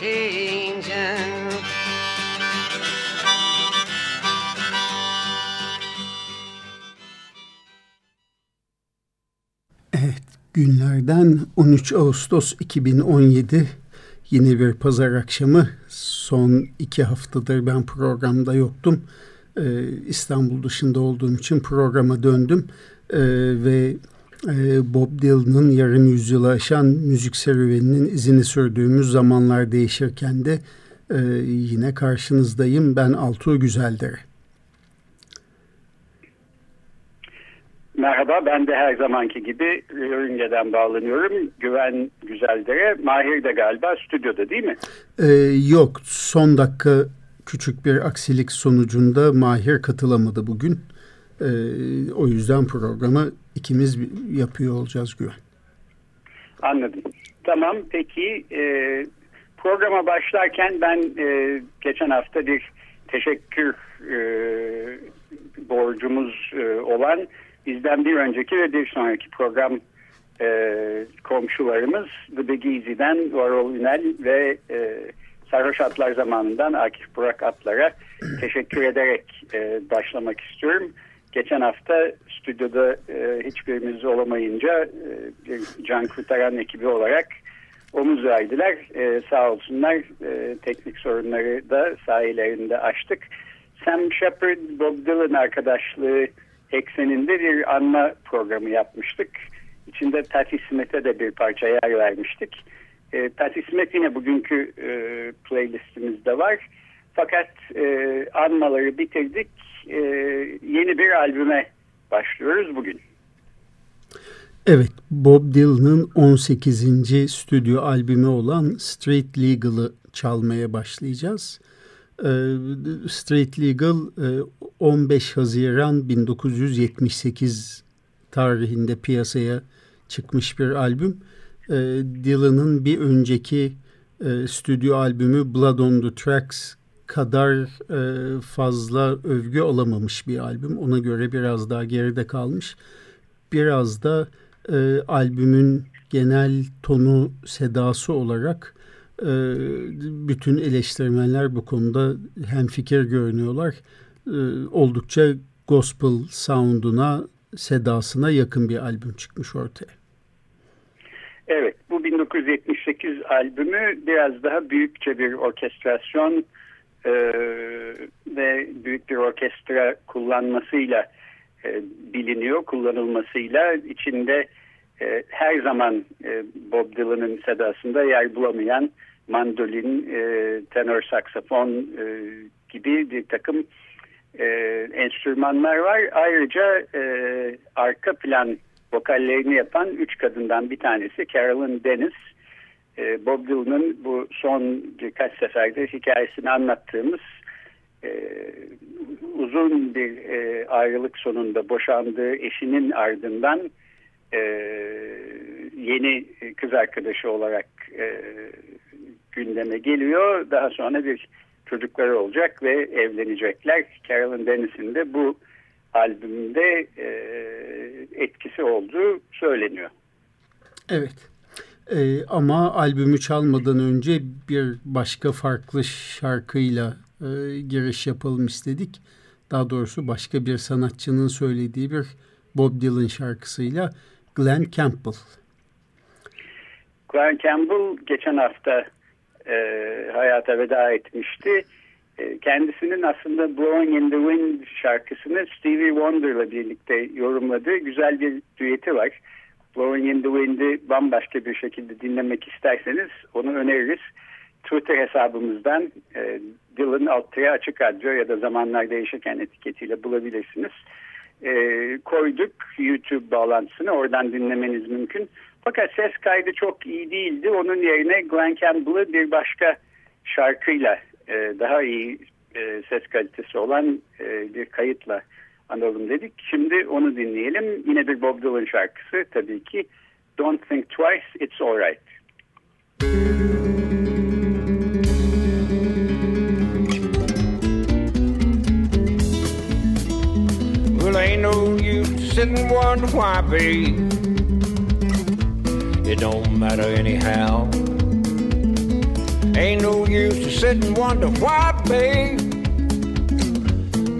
changing. Evet, günlerden 13 Ağustos 2017 yine bir pazar akşamı. Son iki haftadır ben programda yoktum. Ee, İstanbul dışında olduğum için programa döndüm. Ee, ve Bob Dylan'ın yarım yüzyılı aşan müzik serüveninin izini sürdüğümüz zamanlar değişirken de e, yine karşınızdayım. Ben Altuğ Güzeldere. Merhaba, ben de her zamanki gibi Yörünge'den bağlanıyorum. Güven Güzeldere. Mahir de galiba stüdyoda değil mi? Ee, yok, son dakika küçük bir aksilik sonucunda Mahir katılamadı bugün. Ee, o yüzden programı ikimiz yapıyor olacağız Güven. Anladım. Tamam, peki e, programa başlarken ben e, geçen hafta bir teşekkür e, borcumuz e, olan bizden bir önceki ve bir sonraki program e, komşularımız The Big Easy'den Varol Ünel ve e, Sarhoş Atlar zamanından Akif Burak Atlar'a teşekkür ederek e, başlamak istiyorum. Geçen hafta stüdyoda e, hiçbirimiz olamayınca e, can kurtaran ekibi olarak omuz verdiler. E, sağ olsunlar e, teknik sorunları da sahilerinde açtık. Sam Shepard, Bob Dylan arkadaşlığı ekseninde bir anma programı yapmıştık. İçinde Patti Smith'e de bir parça yer vermiştik. E, Patti Smith yine bugünkü e, playlistimizde var. Fakat e, anmaları bitirdik. E, yeni bir albüme başlıyoruz bugün. Evet, Bob Dylan'ın 18. stüdyo albümü olan Street Legal'ı çalmaya başlayacağız. Street Legal 15 Haziran 1978 tarihinde piyasaya çıkmış bir albüm. Dylan'ın bir önceki stüdyo albümü Blood on the Tracks kadar fazla övgü alamamış bir albüm. Ona göre biraz daha geride kalmış. Biraz da albümün genel tonu sedası olarak bütün eleştirmenler bu konuda hem fikir görünüyorlar. Oldukça gospel sound'una, sedasına yakın bir albüm çıkmış ortaya. Evet, bu 1978 albümü biraz daha büyükçe bir orkestrasyon e, ve büyük bir orkestra kullanmasıyla e, biliniyor, kullanılmasıyla içinde e, her zaman e, Bob Dylan'ın sedasında yer bulamayan mandolin, e, tenor saksafon e, gibi bir takım e, enstrümanlar var. Ayrıca e, arka plan vokallerini yapan üç kadından bir tanesi Carolyn Dennis. E, Bob Dylan'ın bu son birkaç seferde hikayesini anlattığımız e, uzun bir e, ayrılık sonunda boşandığı eşinin ardından e, yeni kız arkadaşı olarak gündeme geliyor. Daha sonra bir çocukları olacak ve evlenecekler. Carolyn Dennis'in de bu albümde etkisi olduğu söyleniyor. Evet. Ee, ama albümü çalmadan önce bir başka farklı şarkıyla e, giriş yapalım istedik. Daha doğrusu başka bir sanatçının söylediği bir Bob Dylan şarkısıyla Glenn Campbell. Glenn Campbell geçen hafta e, hayata veda etmişti. E, kendisinin aslında Blowing in the Wind şarkısını Stevie Wonder'la birlikte yorumladığı güzel bir düeti var. Blowing in the Wind'i bambaşka bir şekilde dinlemek isterseniz onu öneririz. Twitter hesabımızdan e, Dylan Altıya Açık Radyo ya da Zamanlar Değişirken etiketiyle bulabilirsiniz. E, koyduk YouTube bağlantısını oradan dinlemeniz mümkün. Fakat ses kaydı çok iyi değildi. Onun yerine Glenn Campbell'ı bir başka şarkıyla e, daha iyi e, ses kalitesi olan e, bir kayıtla analım dedik. Şimdi onu dinleyelim. Yine bir Bob Dylan şarkısı tabii ki. Don't Think Twice, It's Alright. Well, ain't no use sitting and wonder why, babe. It don't matter anyhow. Ain't no use to sit and wonder why, babe.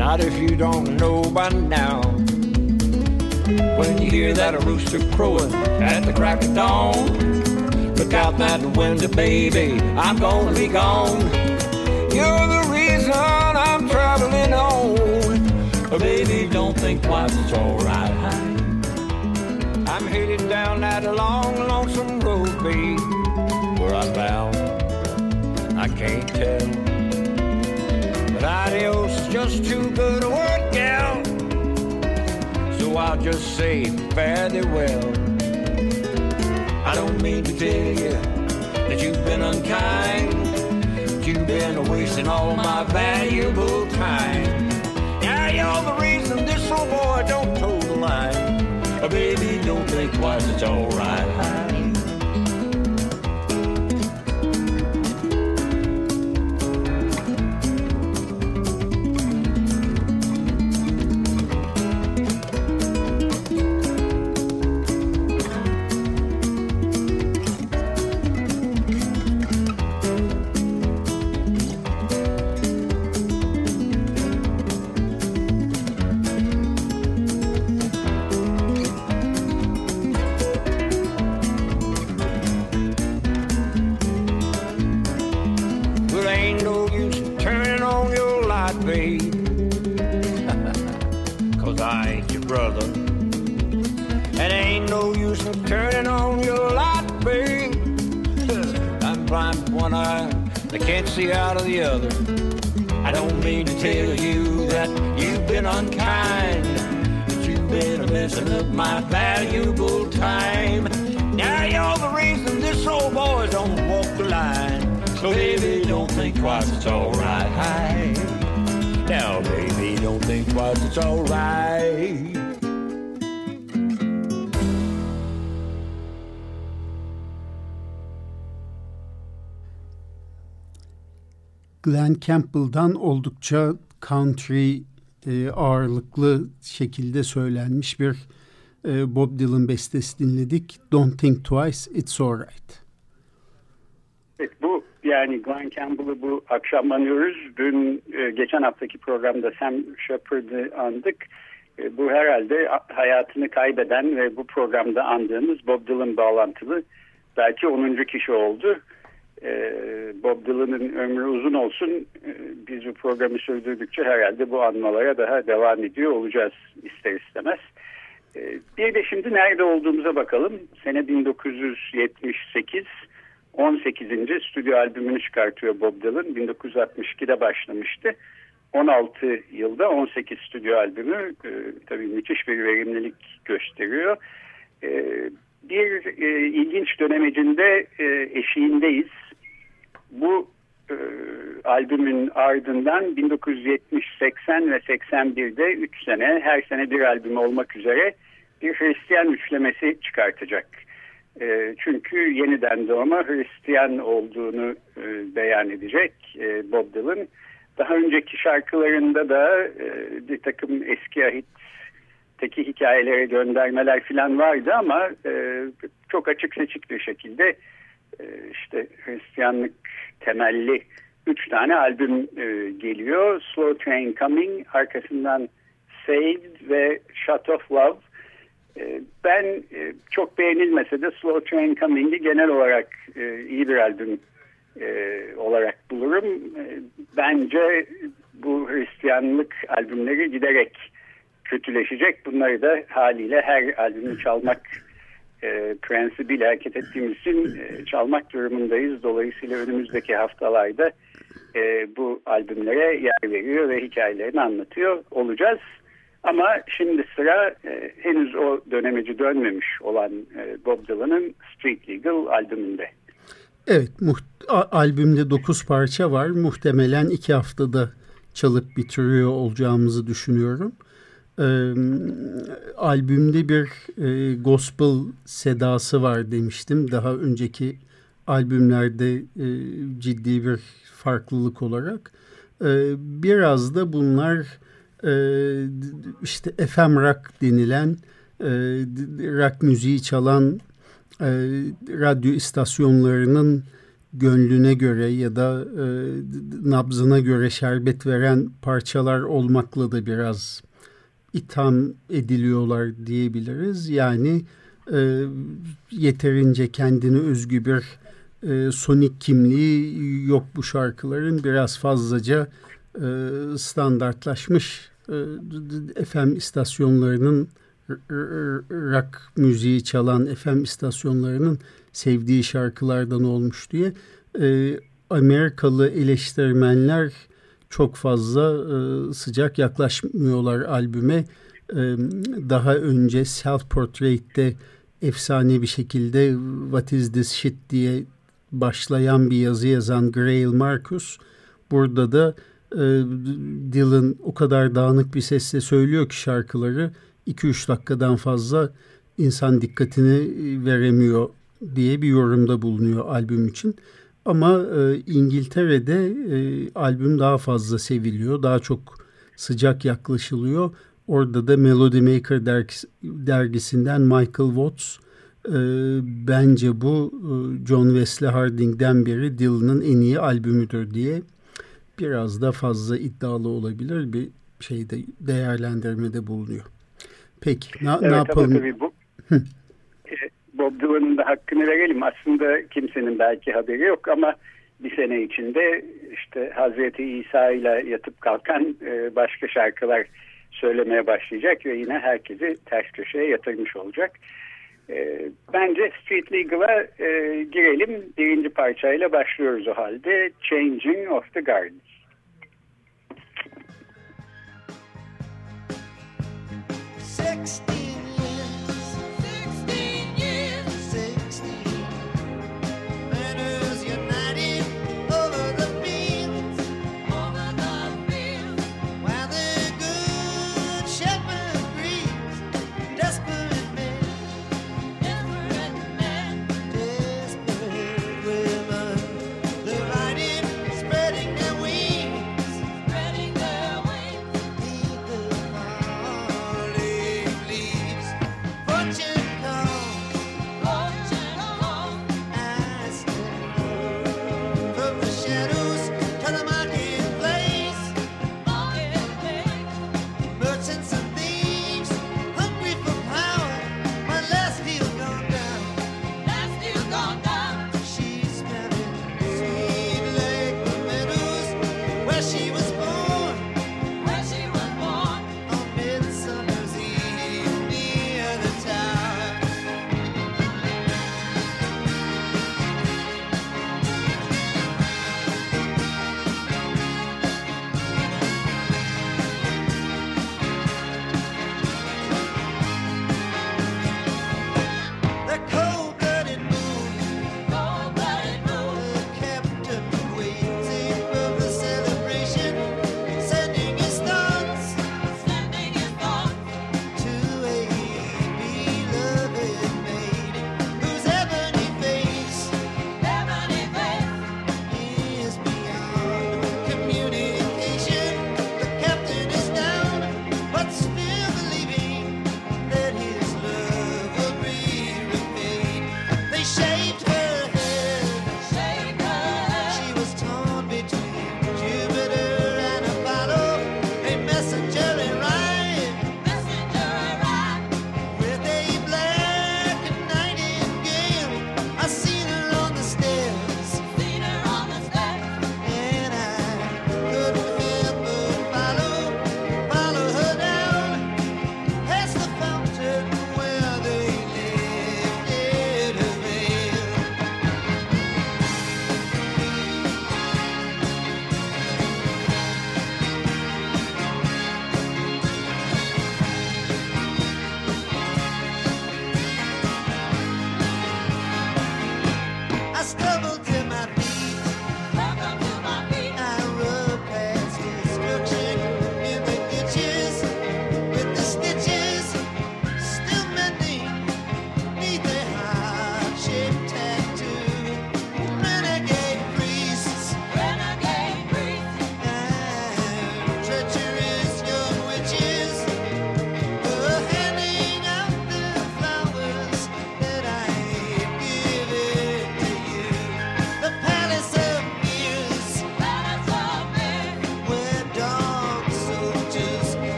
Not if you don't know by now. When you hear that rooster crowing at the crack of dawn, look out that window, baby. I'm gonna be gone. You're the reason I'm traveling on. baby, don't think twice, it's alright. I'm headed down that long, lonesome road, babe. Where I'm bound, I can't tell. Adios just too good a word, gal. So I'll just say fare thee well. I don't mean to tell you that you've been unkind. You've been wasting all my valuable time. Now you're the reason this old boy don't toe the line. Baby, don't think twice, it's alright. Campbell'dan oldukça country e, ağırlıklı şekilde söylenmiş bir e, Bob Dylan bestesi dinledik. Don't Think Twice, It's Alright. Evet, bu yani Glenn Campbell'ı bu akşam anıyoruz. Dün e, geçen haftaki programda Sam Shepard'ı andık. E, bu herhalde hayatını kaybeden ve bu programda andığımız Bob Dylan bağlantılı belki 10. kişi oldu. E, Bob Dylan'ın ömrü uzun olsun. E, biz bu programı sürdürdükçe herhalde bu anmalara daha devam ediyor olacağız ister istemez. E, bir de şimdi nerede olduğumuza bakalım. Sene 1978 18. stüdyo albümünü çıkartıyor Bob Dylan. 1962'de başlamıştı. 16 yılda 18 stüdyo albümü e, tabii müthiş bir verimlilik gösteriyor. Bir e, ilginç dönemecinde e, eşiğindeyiz. Bu e, albümün ardından 1970, 80 ve 81'de 3 sene her sene bir albüm olmak üzere bir Hristiyan üçlemesi çıkartacak. E, çünkü yeniden doğma Hristiyan olduğunu e, beyan edecek e, Bob Dylan. Daha önceki şarkılarında da e, bir takım eski ahitteki hikayelere göndermeler falan vardı ama e, çok açık seçik bir şekilde işte Hristiyanlık temelli üç tane albüm e, geliyor. Slow Train Coming, arkasından Saved ve Shut of Love. E, ben e, çok beğenilmese de Slow Train Coming'i genel olarak e, iyi bir albüm e, olarak bulurum. E, bence bu Hristiyanlık albümleri giderek kötüleşecek. Bunları da haliyle her albümü çalmak e, prensibiyle hareket ettiğimiz için e, çalmak durumundayız. Dolayısıyla önümüzdeki haftalarda e, bu albümlere yer veriyor ve hikayelerini anlatıyor olacağız. Ama şimdi sıra e, henüz o dönemeci dönmemiş olan e, Bob Dylan'ın Street Legal albümünde. Evet, albümde 9 parça var. Muhtemelen 2 haftada çalıp bitiriyor olacağımızı düşünüyorum. Ee, albümde bir e, gospel sedası var demiştim. Daha önceki albümlerde e, ciddi bir farklılık olarak. E, biraz da bunlar e, işte FM rock denilen e, rock müziği çalan e, radyo istasyonlarının gönlüne göre ya da e, nabzına göre şerbet veren parçalar olmakla da biraz itham ediliyorlar diyebiliriz. Yani e, yeterince kendine özgü bir e, sonik kimliği yok bu şarkıların. Biraz fazlaca e, standartlaşmış e, FM istasyonlarının rock müziği çalan FM istasyonlarının sevdiği şarkılardan olmuş diye e, Amerikalı eleştirmenler çok fazla e, sıcak yaklaşmıyorlar albüme. E, daha önce Self Portrait'te efsane bir şekilde What is this shit diye başlayan bir yazı yazan Grail Marcus burada da e, Dylan o kadar dağınık bir sesle söylüyor ki şarkıları 2-3 dakikadan fazla insan dikkatini veremiyor diye bir yorumda bulunuyor albüm için. Ama e, İngiltere'de e, albüm daha fazla seviliyor, daha çok sıcak yaklaşılıyor. Orada da Melody Maker dergis, dergisinden Michael Watts e, bence bu e, John Wesley Harding'den beri Dylan'ın en iyi albümüdür diye biraz da fazla iddialı olabilir bir şeyde değerlendirmede bulunuyor. Peki na, evet, ne yapalım? Tabii bu, Bob Dylan'ın da hakkını verelim. Aslında kimsenin belki haberi yok ama bir sene içinde işte Hazreti İsa ile yatıp kalkan e, başka şarkılar söylemeye başlayacak ve yine herkesi ters köşeye yatırmış olacak. E, bence Street Legal'a e, girelim. Birinci parçayla başlıyoruz o halde. Changing of the Gardens. Sixty.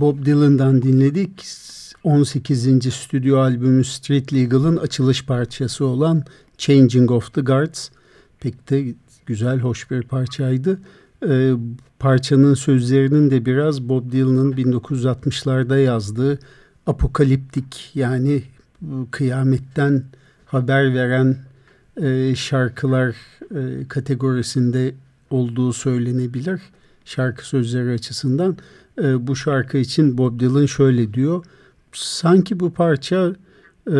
Bob Dylan'dan dinledik. 18. stüdyo albümü Street Legal'ın açılış parçası olan Changing of the Guards. Pek de güzel, hoş bir parçaydı. Ee, parçanın sözlerinin de biraz Bob Dylan'ın 1960'larda yazdığı apokaliptik yani kıyametten haber veren e, şarkılar e, kategorisinde olduğu söylenebilir şarkı sözleri açısından. E, bu şarkı için Bob Dylan şöyle diyor. Sanki bu parça e,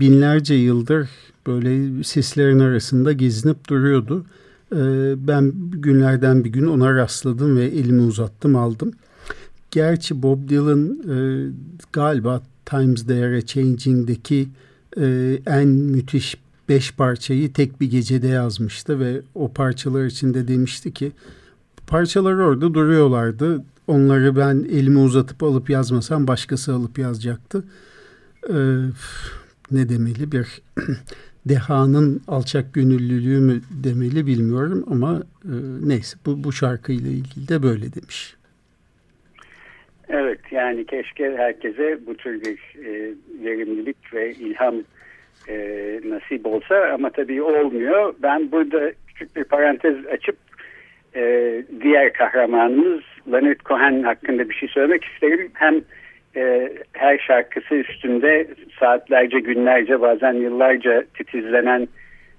binlerce yıldır böyle seslerin arasında gezinip duruyordu. E, ben günlerden bir gün ona rastladım ve elimi uzattım aldım. Gerçi Bob Dylan e, galiba Times They Are Changing'deki e, en müthiş beş parçayı tek bir gecede yazmıştı ve o parçalar içinde demişti ki parçalar orada duruyorlardı. Onları ben elimi uzatıp alıp yazmasam başkası alıp yazacaktı. Ee, ne demeli bir dehanın alçak gönüllülüğü mü demeli bilmiyorum ama e, neyse bu, bu şarkıyla ilgili de böyle demiş. Evet yani keşke herkese bu tür bir e, verimlilik ve ilham e, nasip olsa ama tabii olmuyor. Ben burada küçük bir parantez açıp e, diğer kahramanımız Leonard Cohen hakkında bir şey söylemek isterim. Hem e, her şarkısı üstünde saatlerce, günlerce, bazen yıllarca titizlenen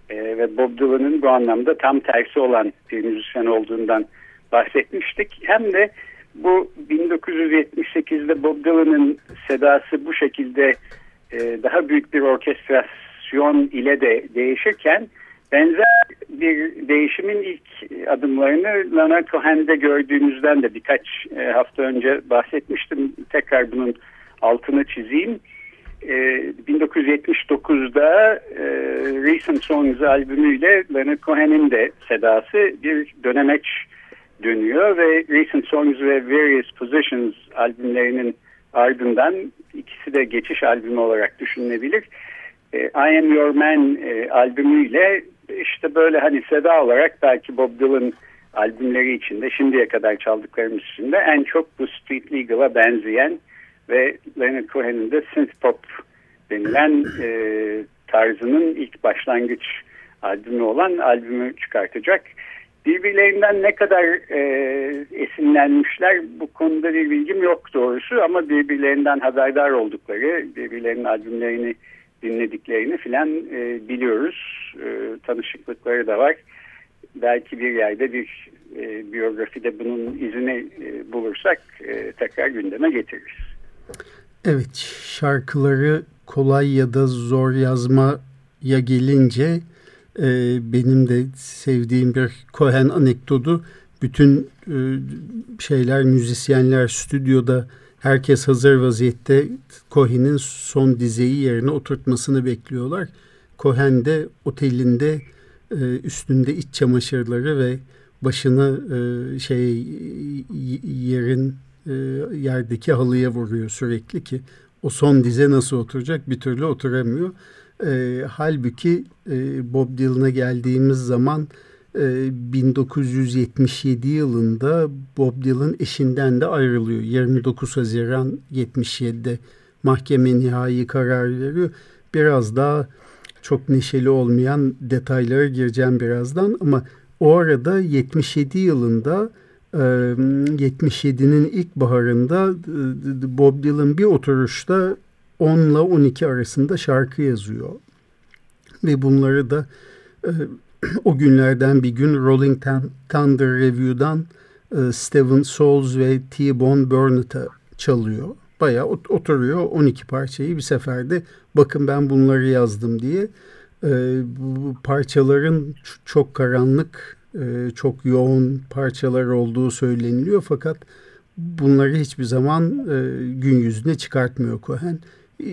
e, ve Bob Dylan'ın bu anlamda tam tersi olan bir müzisyen olduğundan bahsetmiştik. Hem de bu 1978'de Bob Dylan'ın sedası bu şekilde e, daha büyük bir orkestrasyon ile de değişirken benzer bir değişimin ilk adımlarını Lana Cohen'de gördüğümüzden de birkaç e, hafta önce bahsetmiştim. Tekrar bunun altını çizeyim. E, 1979'da e, Recent Songs albümüyle Leonard Cohen'in de sedası bir dönemeç dönüyor ve Recent Songs ve Various Positions albümlerinin ardından ikisi de geçiş albümü olarak düşünülebilir. E, I Am Your Man e, albümüyle işte böyle hani seda olarak belki Bob Dylan albümleri içinde şimdiye kadar çaldıklarımız içinde en çok bu Street Legal'a benzeyen ve Leonard Cohen'in de synth pop denilen e, tarzının ilk başlangıç albümü olan albümü çıkartacak. Birbirlerinden ne kadar e, esinlenmişler bu konuda bir bilgim yok doğrusu ama birbirlerinden haberdar oldukları, birbirlerinin albümlerini dinlediklerini filan e, biliyoruz. E, tanışıklıkları da var. Belki bir yerde bir e, biyografide bunun izini e, bulursak e, tekrar gündeme getiririz. Evet şarkıları kolay ya da zor yazmaya gelince e, benim de sevdiğim bir Cohen anekdotu bütün e, şeyler müzisyenler stüdyoda Herkes hazır vaziyette Cohen'in son dizeyi yerine oturtmasını bekliyorlar. Cohen de otelinde e, üstünde iç çamaşırları ve başını e, şey yerin e, yerdeki halıya vuruyor sürekli ki o son dize nasıl oturacak bir türlü oturamıyor. Halbuki Bob Dylan'a geldiğimiz zaman 1977 ee, yılında Bob Dylan eşinden de ayrılıyor. 29 Haziran 77'de mahkeme nihai karar veriyor. Biraz daha çok neşeli olmayan detaylara gireceğim birazdan ama o arada 77 yılında 77'nin ilk baharında Bob Dylan bir oturuşta 10 ile 12 arasında şarkı yazıyor. Ve bunları da o günlerden bir gün Rolling Thunder Review'dan e, Steven Souls ve T-Bone Burnett'a çalıyor. Bayağı oturuyor 12 parçayı bir seferde bakın ben bunları yazdım diye. E, bu parçaların çok karanlık, e, çok yoğun parçalar olduğu söyleniliyor fakat bunları hiçbir zaman e, gün yüzüne çıkartmıyor Cohen. E,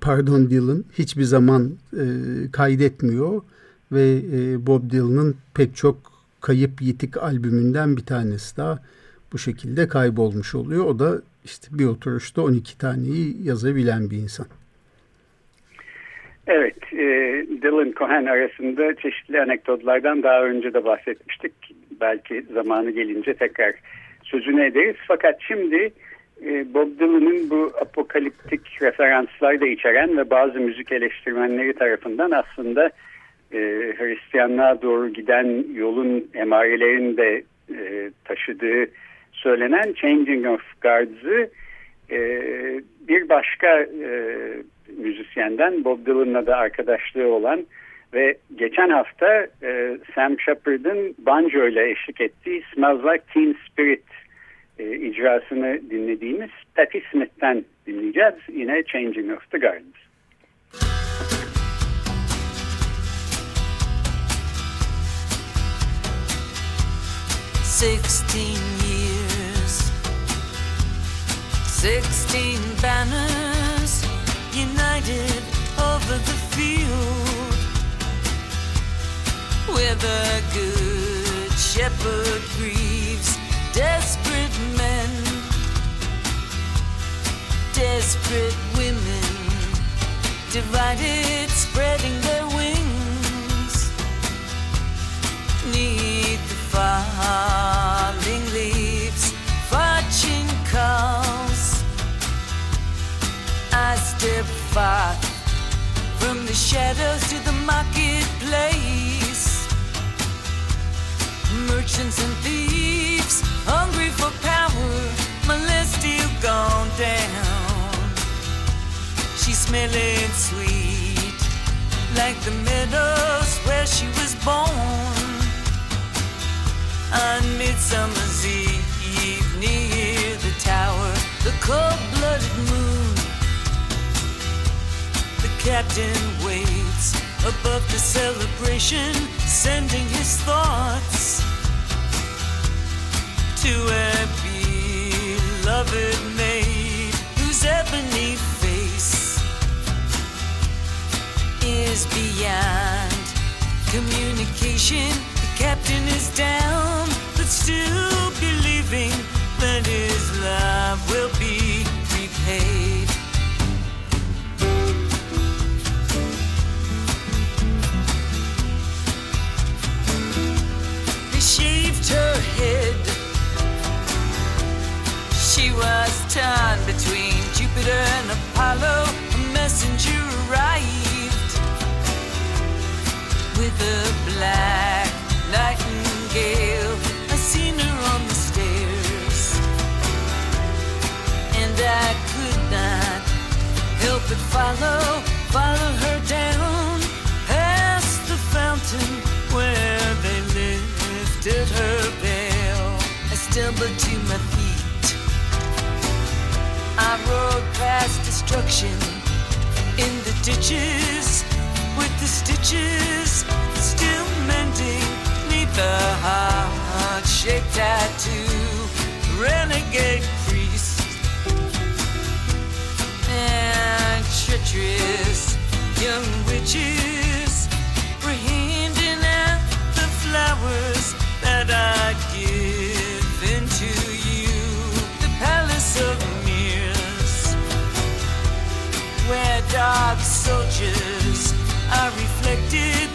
pardon Dylan hiçbir zaman e, kaydetmiyor ve e, Bob Dylan'ın pek çok kayıp yitik albümünden bir tanesi daha bu şekilde kaybolmuş oluyor. O da işte bir oturuşta 12 taneyi yazabilen bir insan. Evet, e, Dylan Cohen arasında çeşitli anekdotlardan daha önce de bahsetmiştik. Belki zamanı gelince tekrar sözünü ederiz. Fakat şimdi e, Bob Dylan'ın bu apokaliptik referanslar da içeren ve bazı müzik eleştirmenleri tarafından aslında e, Hristiyanlığa doğru giden yolun emarelerini de e, taşıdığı söylenen Changing of Guards'ı e, bir başka e, müzisyenden Bob Dylan'la da arkadaşlığı olan ve geçen hafta e, Sam Shepard'ın banjo ile eşlik ettiği Smells Like Teen Spirit e, icrasını dinlediğimiz Patti Smith'ten dinleyeceğiz. Yine Changing of the Gardens. Sixteen years, sixteen banners united over the field. Where the good shepherd grieves desperate men, desperate women, divided, spreading their falling leaves, watching calls. I step far from the shadows to the marketplace. Merchants and thieves, hungry for power, my list still gone down. She's smelling sweet, like the meadows where she was born. On Midsummer's Eve, near the tower, the cold-blooded moon. The captain waits above the celebration, sending his thoughts to a beloved maid whose ebony face is beyond communication. Captain is down, but still believing that his love will be repaid. Follow, follow her down past the fountain where they lifted her veil. I stumbled to my feet. I rode past destruction in the ditches with the stitches still mending neath the heart-shaped tattoo. Renegade treacherous young witches were handing out the flowers that I'd given to you. The palace of mirrors, where dark soldiers are reflected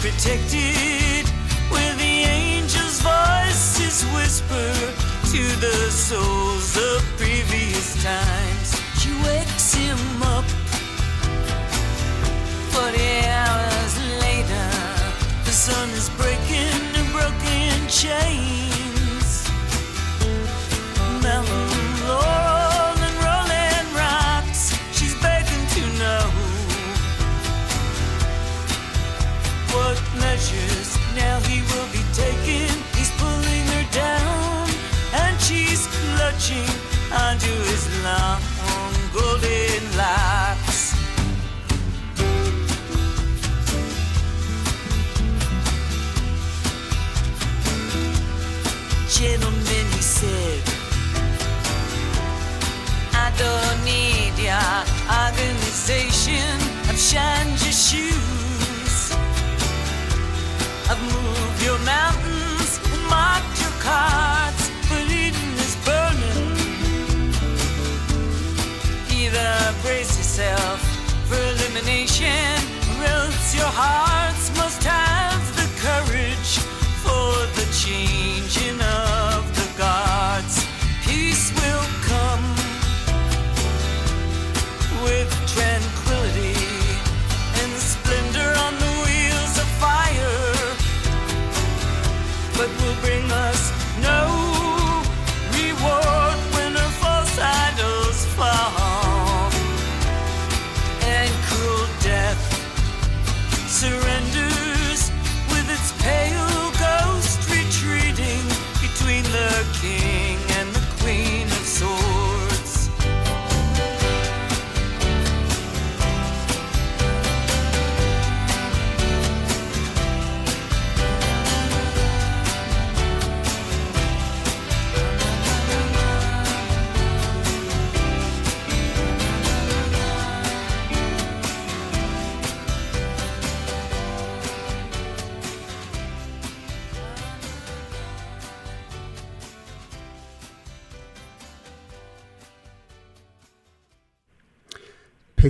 protected, where the angel's voices whisper to the souls of previous times. She wakes him up. Forty hours later, the sun is breaking the broken chains. Long. Determination, else your hearts must have the courage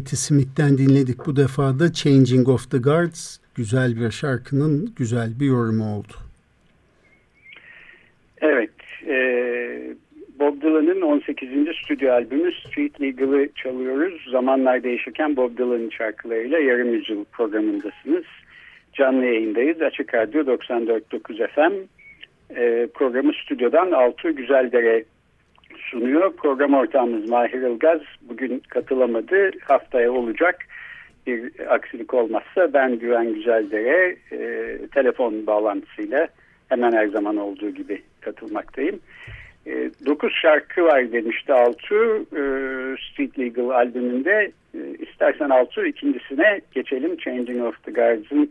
Patti Smith'ten dinledik bu defa da Changing of the Guards. Güzel bir şarkının güzel bir yorumu oldu. Evet, e, Bob Dylan'ın 18. stüdyo albümü Street Legal'ı çalıyoruz. Zamanlar değişirken Bob Dylan'ın şarkılarıyla yarım yüzyıl programındasınız. Canlı yayındayız. Açık Radyo 94.9 FM. E, programı stüdyodan Altı Güzeldere sunuyor. Program ortağımız Mahir Ilgaz bugün katılamadı. Haftaya olacak. Bir aksilik olmazsa ben Güven Güzeldere e, telefon bağlantısıyla hemen her zaman olduğu gibi katılmaktayım. E, 9 şarkı var demişti Altu e, Street Legal albümünde. E, istersen Altu ikincisine geçelim. Changing of the Guards'ın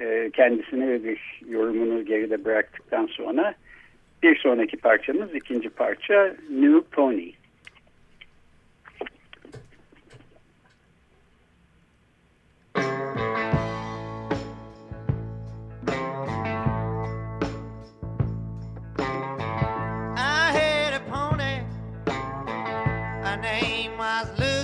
e, kendisini ve bir yorumunu geride bıraktıktan sonra bir sonraki parçamız ikinci parça New Pony. I had a pony. Her name was Lucifer.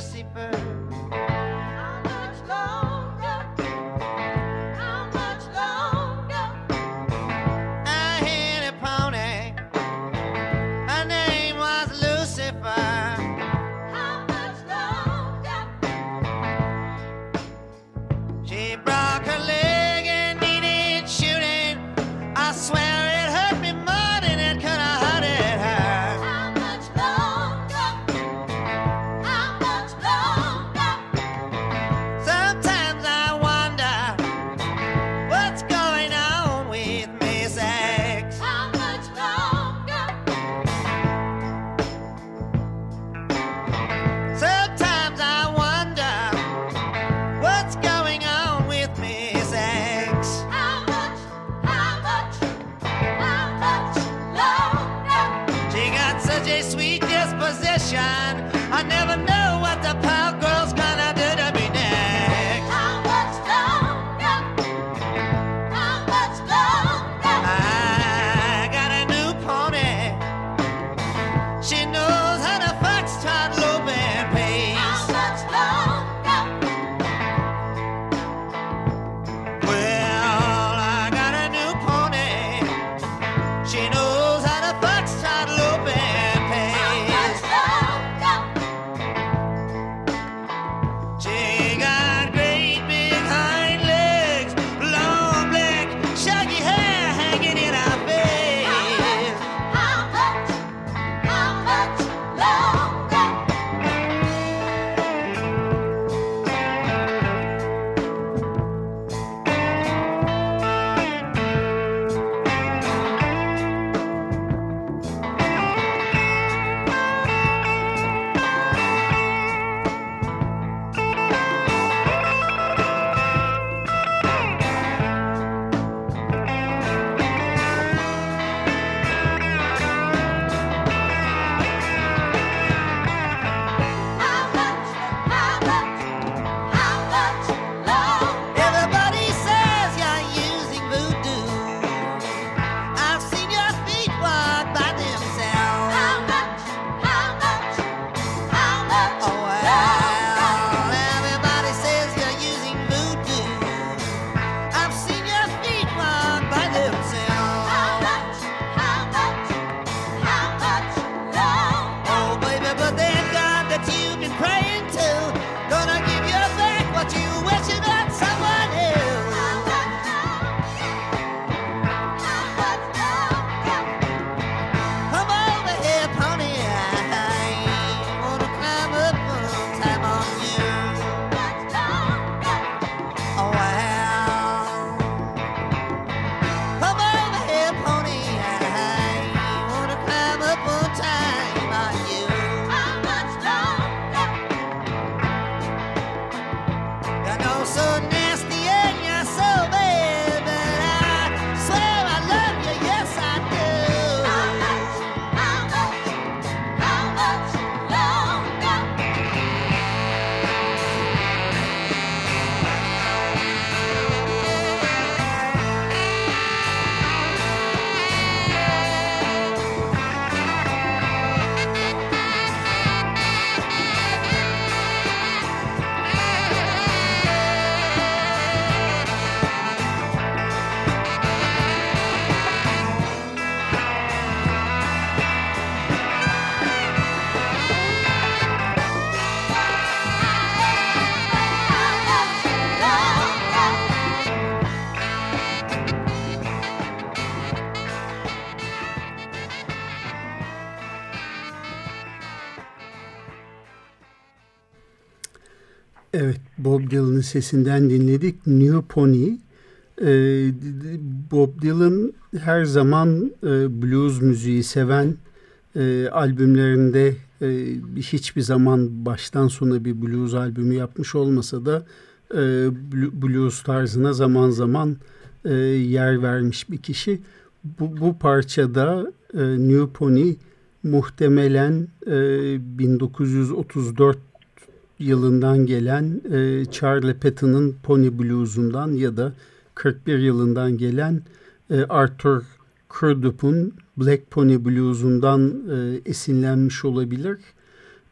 Sesinden dinledik. New Pony. Ee, Bob Dylan her zaman e, blues müziği seven, e, albümlerinde e, hiçbir zaman baştan sona bir blues albümü yapmış olmasa da e, blues tarzına zaman zaman e, yer vermiş bir kişi. Bu, bu parçada e, New Pony muhtemelen e, 1934 yılından gelen e, Charlie Patton'ın Pony Blues'undan ya da 41 yılından gelen e, Arthur Curdup'un Black Pony Blues'undan e, esinlenmiş olabilir.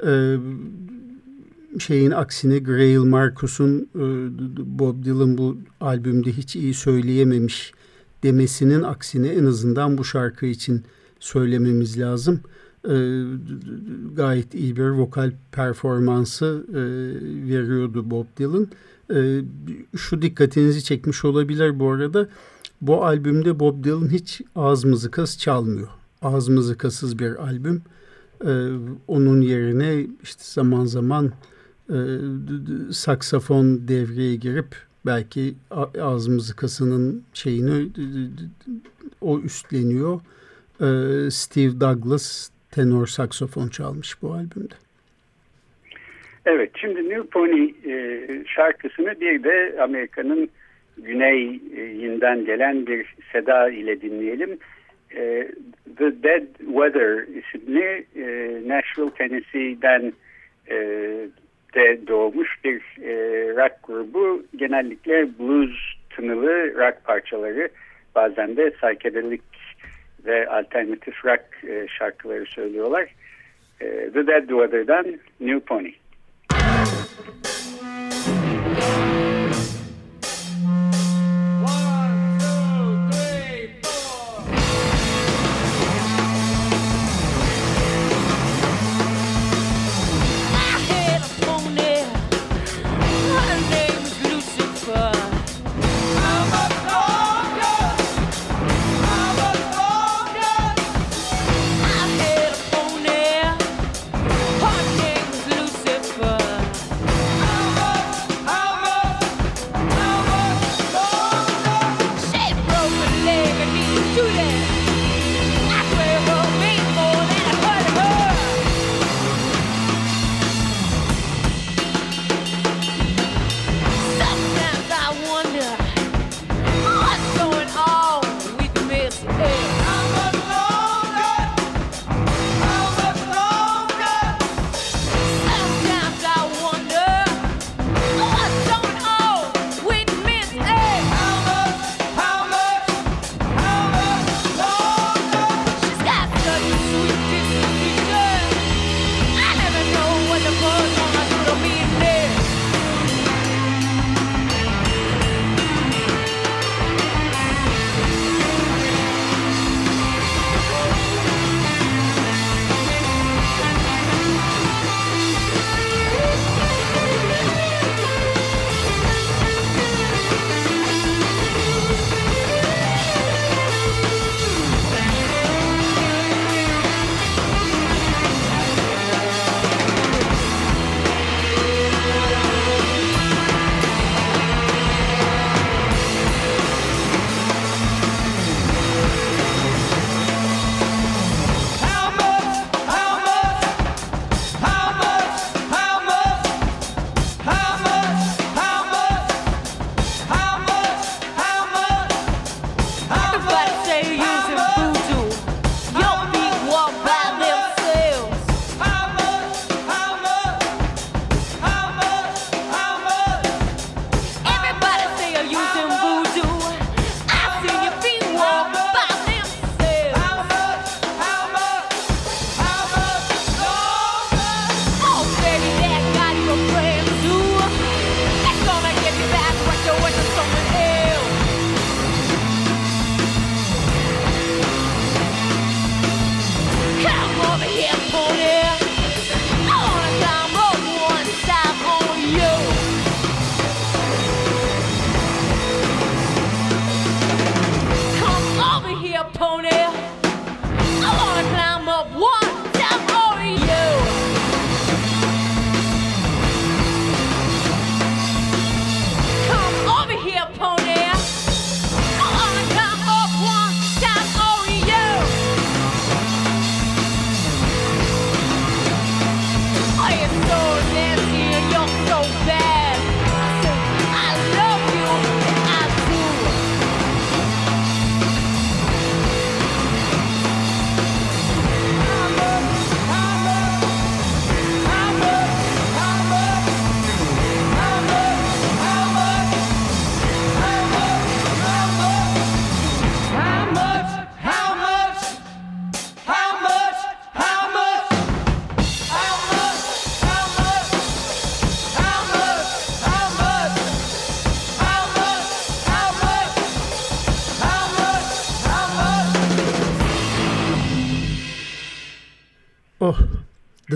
E, şeyin aksine Grail Marcus'un e, Bob Dylan bu albümde hiç iyi söyleyememiş demesinin aksine en azından bu şarkı için söylememiz lazım. E, gayet iyi bir vokal performansı e, veriyordu Bob Dylan. E, şu dikkatinizi çekmiş olabilir bu arada. Bu albümde Bob Dylan hiç ağız mızıkası çalmıyor. Ağız mızıkasız bir albüm. E, onun yerine işte zaman zaman e, saksafon devreye girip belki ağız mızıkasının şeyini o üstleniyor. E, Steve Douglas tenor saksofon çalmış bu albümde. Evet, şimdi New Pony e, şarkısını bir de Amerika'nın güneyinden gelen bir seda ile dinleyelim. E, The Dead Weather isimli e, Nashville, Tennessee'den de doğmuş bir rock grubu. Genellikle blues tınılı rock parçaları, bazen de psychedelic ve alternatif rock e, şarkıları söylüyorlar. E, The Dead Weather'dan New Pony.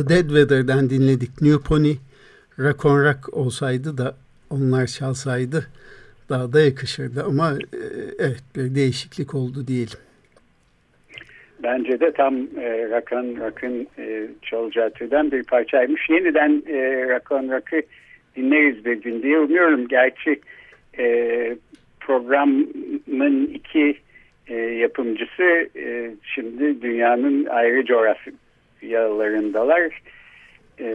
Dead Weather'den dinledik. New Pony, Rock on Rock olsaydı da onlar çalsaydı daha da yakışırdı. Ama e, evet bir değişiklik oldu diyelim. Bence de tam e, Rock'ın Rock'ın e, çalacağı türden bir parçaymış. Yeniden e, Rock on Rock'ı dinleriz bir gün diye umuyorum. Gerçi e, programın iki e, yapımcısı e, şimdi dünyanın ayrı coğrafyalarındalar. E,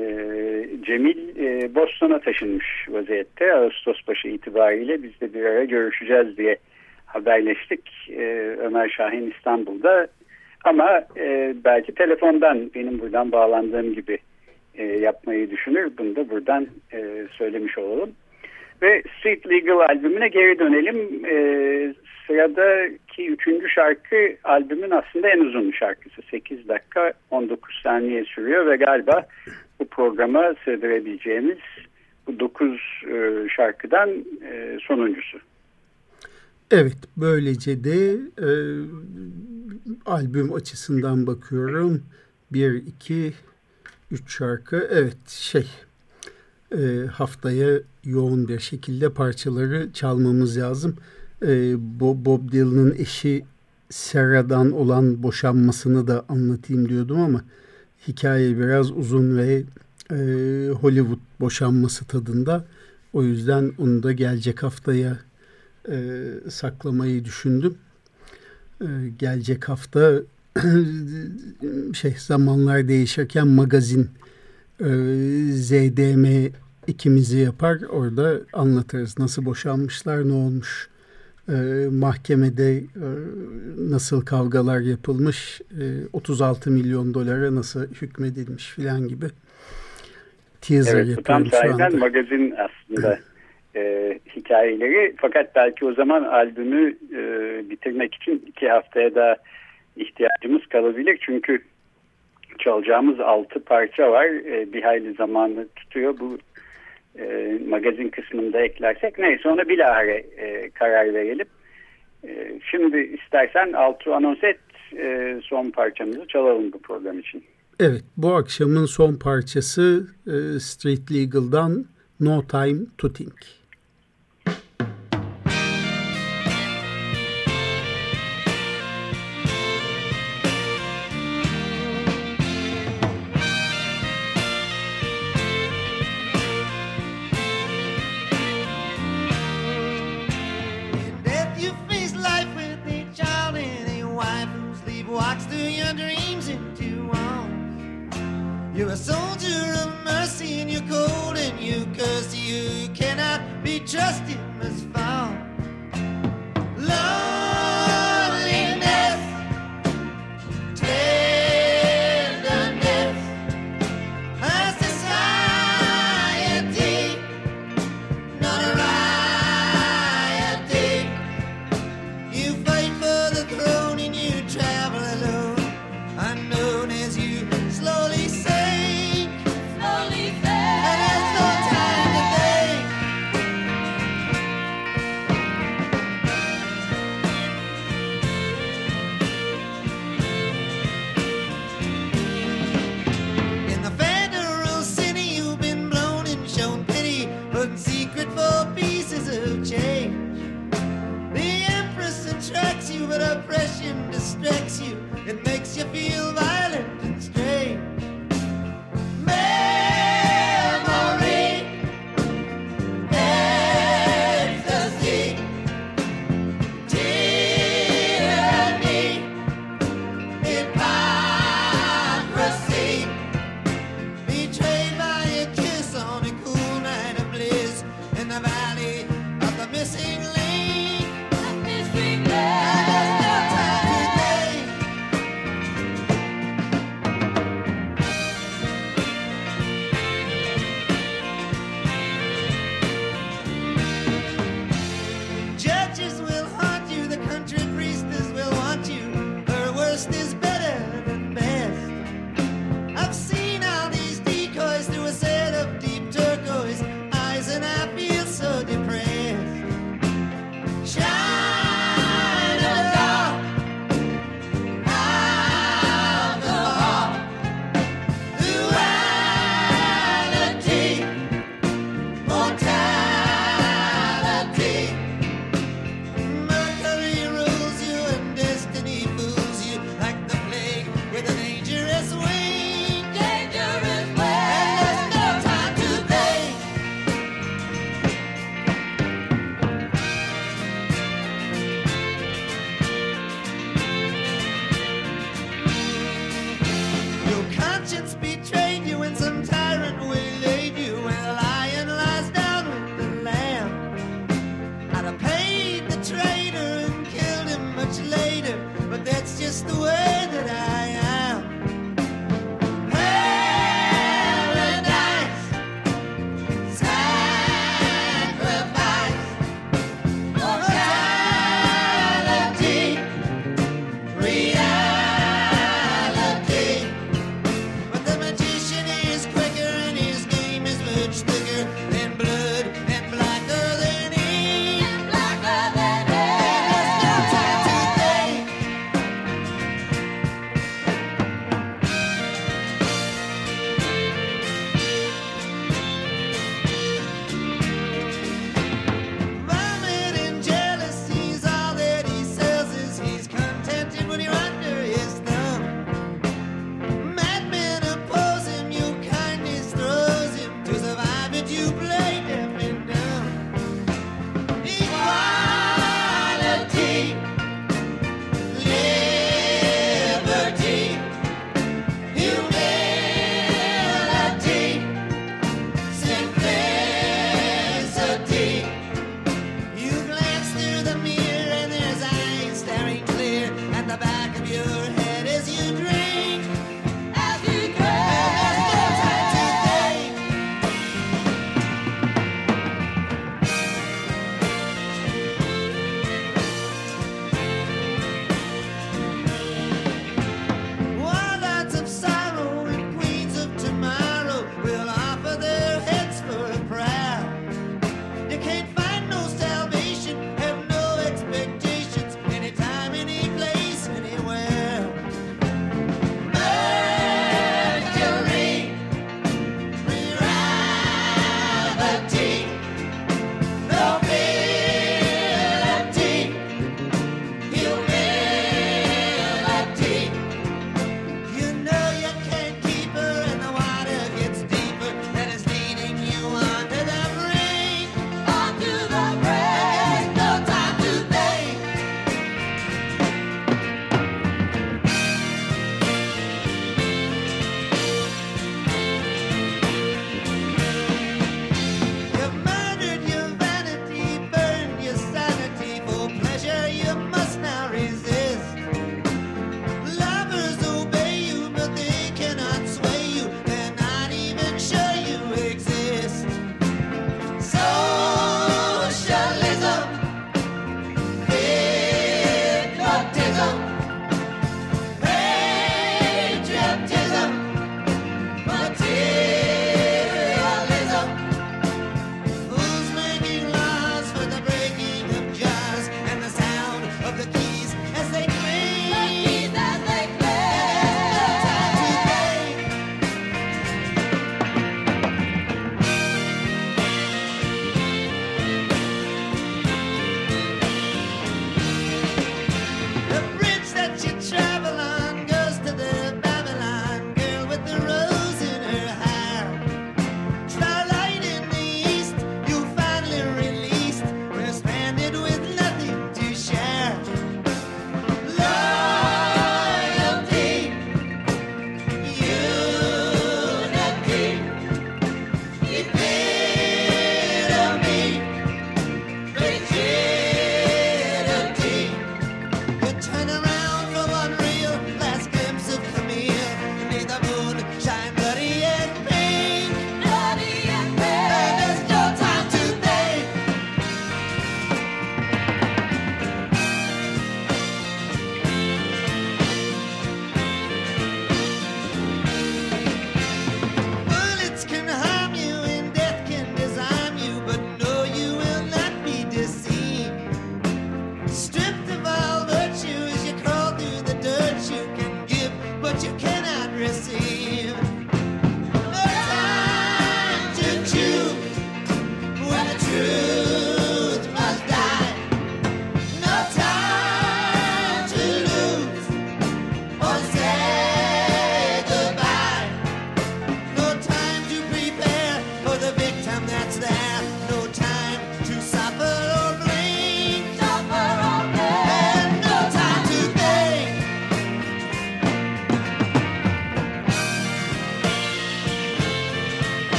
Cemil e, Boston'a taşınmış vaziyette. Ağustos başı itibariyle biz de bir ara görüşeceğiz diye haberleştik. E, Ömer Şahin İstanbul'da ama e, belki telefondan benim buradan bağlandığım gibi e, yapmayı düşünür. Bunu da buradan e, söylemiş olalım. Ve Street Legal albümüne geri dönelim. E, sıradaki üçüncü şarkı albümün aslında en uzun şarkısı. 8 dakika 19 saniye sürüyor ve galiba bu programa sığdırabileceğimiz bu 9 e, şarkıdan e, sonuncusu. Evet, böylece de e, albüm açısından bakıyorum. Bir, iki, üç şarkı. Evet, şey e, haftaya yoğun bir şekilde parçaları çalmamız lazım. E, Bob Dylan'ın eşi Sarah'dan olan boşanmasını da anlatayım diyordum ama hikaye biraz uzun ve e, Hollywood boşanması tadında. O yüzden onu da gelecek haftaya e, saklamayı düşündüm. E, gelecek hafta şey zamanlar değişirken magazin e, ZDM ikimizi yapar. Orada anlatırız nasıl boşanmışlar, ne olmuş. E, mahkemede e, nasıl kavgalar yapılmış, e, 36 milyon dolara nasıl hükmedilmiş filan gibi teaser evet, yapıyorum şu anda. magazin aslında e, hikayeleri. Fakat belki o zaman albümü e, bitirmek için iki haftaya da ihtiyacımız kalabilir. Çünkü çalacağımız altı parça var. E, bir hayli zamanı tutuyor. Bu e, magazin kısmında eklersek neyse ona bilahare e, karar verelim. E, şimdi istersen altı anons et e, son parçamızı çalalım bu program için. Evet bu akşamın son parçası e, Street Legal'dan No Time to Think. Be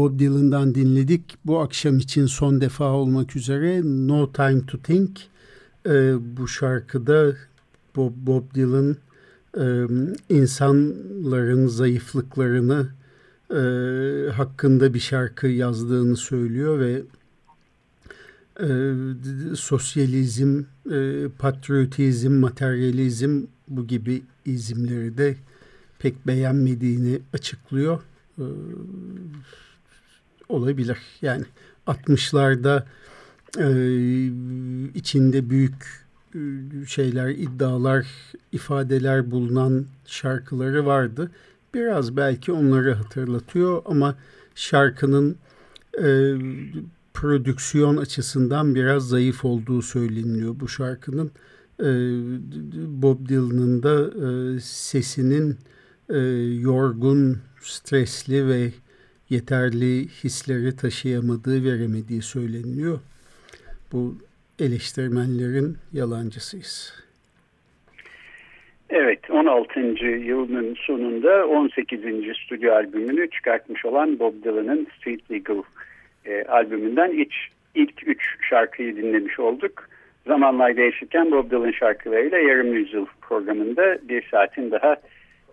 Bob Dylan'dan dinledik. Bu akşam için son defa olmak üzere No Time to Think. E, bu şarkıda Bob, Bob Dylan e, insanların zayıflıklarını e, hakkında bir şarkı yazdığını söylüyor ve e, sosyalizm, e, patriotizm, materyalizm bu gibi izimleri de pek beğenmediğini açıklıyor. E, olabilir. Yani 60'larda e, içinde büyük e, şeyler, iddialar, ifadeler bulunan şarkıları vardı. Biraz belki onları hatırlatıyor ama şarkının e, prodüksiyon açısından biraz zayıf olduğu söyleniyor bu şarkının. E, Bob Dylan'ın da e, sesinin e, yorgun, stresli ve yeterli hisleri taşıyamadığı, veremediği söyleniyor. Bu eleştirmenlerin yalancısıyız. Evet, 16. yılının sonunda 18. stüdyo albümünü çıkartmış olan Bob Dylan'ın Street Legal e, albümünden ilk, ilk üç şarkıyı dinlemiş olduk. Zamanlar değişirken Bob Dylan şarkılarıyla yarım yüzyıl programında bir saatin daha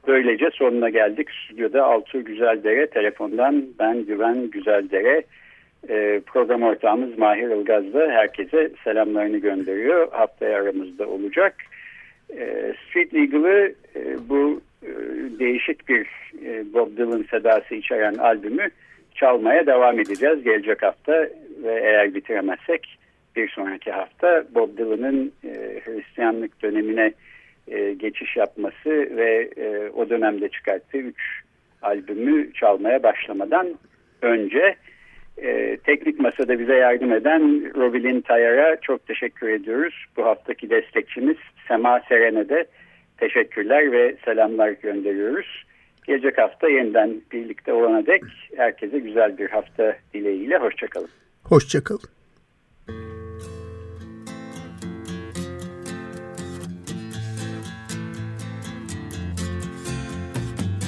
böylece sonuna geldik. Stüdyoda Altuğ Güzeldere, telefondan ben Güven Güzeldere. E, program ortağımız Mahir Ilgaz da herkese selamlarını gönderiyor. Haftaya aramızda olacak. E, Street Legal'ı e, bu e, değişik bir e, Bob Dylan sedası içeren albümü çalmaya devam edeceğiz gelecek hafta ve eğer bitiremezsek bir sonraki hafta Bob Dylan'ın e, Hristiyanlık dönemine e, geçiş yapması ve e, o dönemde çıkarttığı üç albümü çalmaya başlamadan önce e, teknik masada bize yardım eden Robilin Tayar'a çok teşekkür ediyoruz. Bu haftaki destekçimiz Sema Seren'e de teşekkürler ve selamlar gönderiyoruz. Gelecek hafta yeniden birlikte olana dek herkese güzel bir hafta dileğiyle. Hoşçakalın. Hoşçakalın.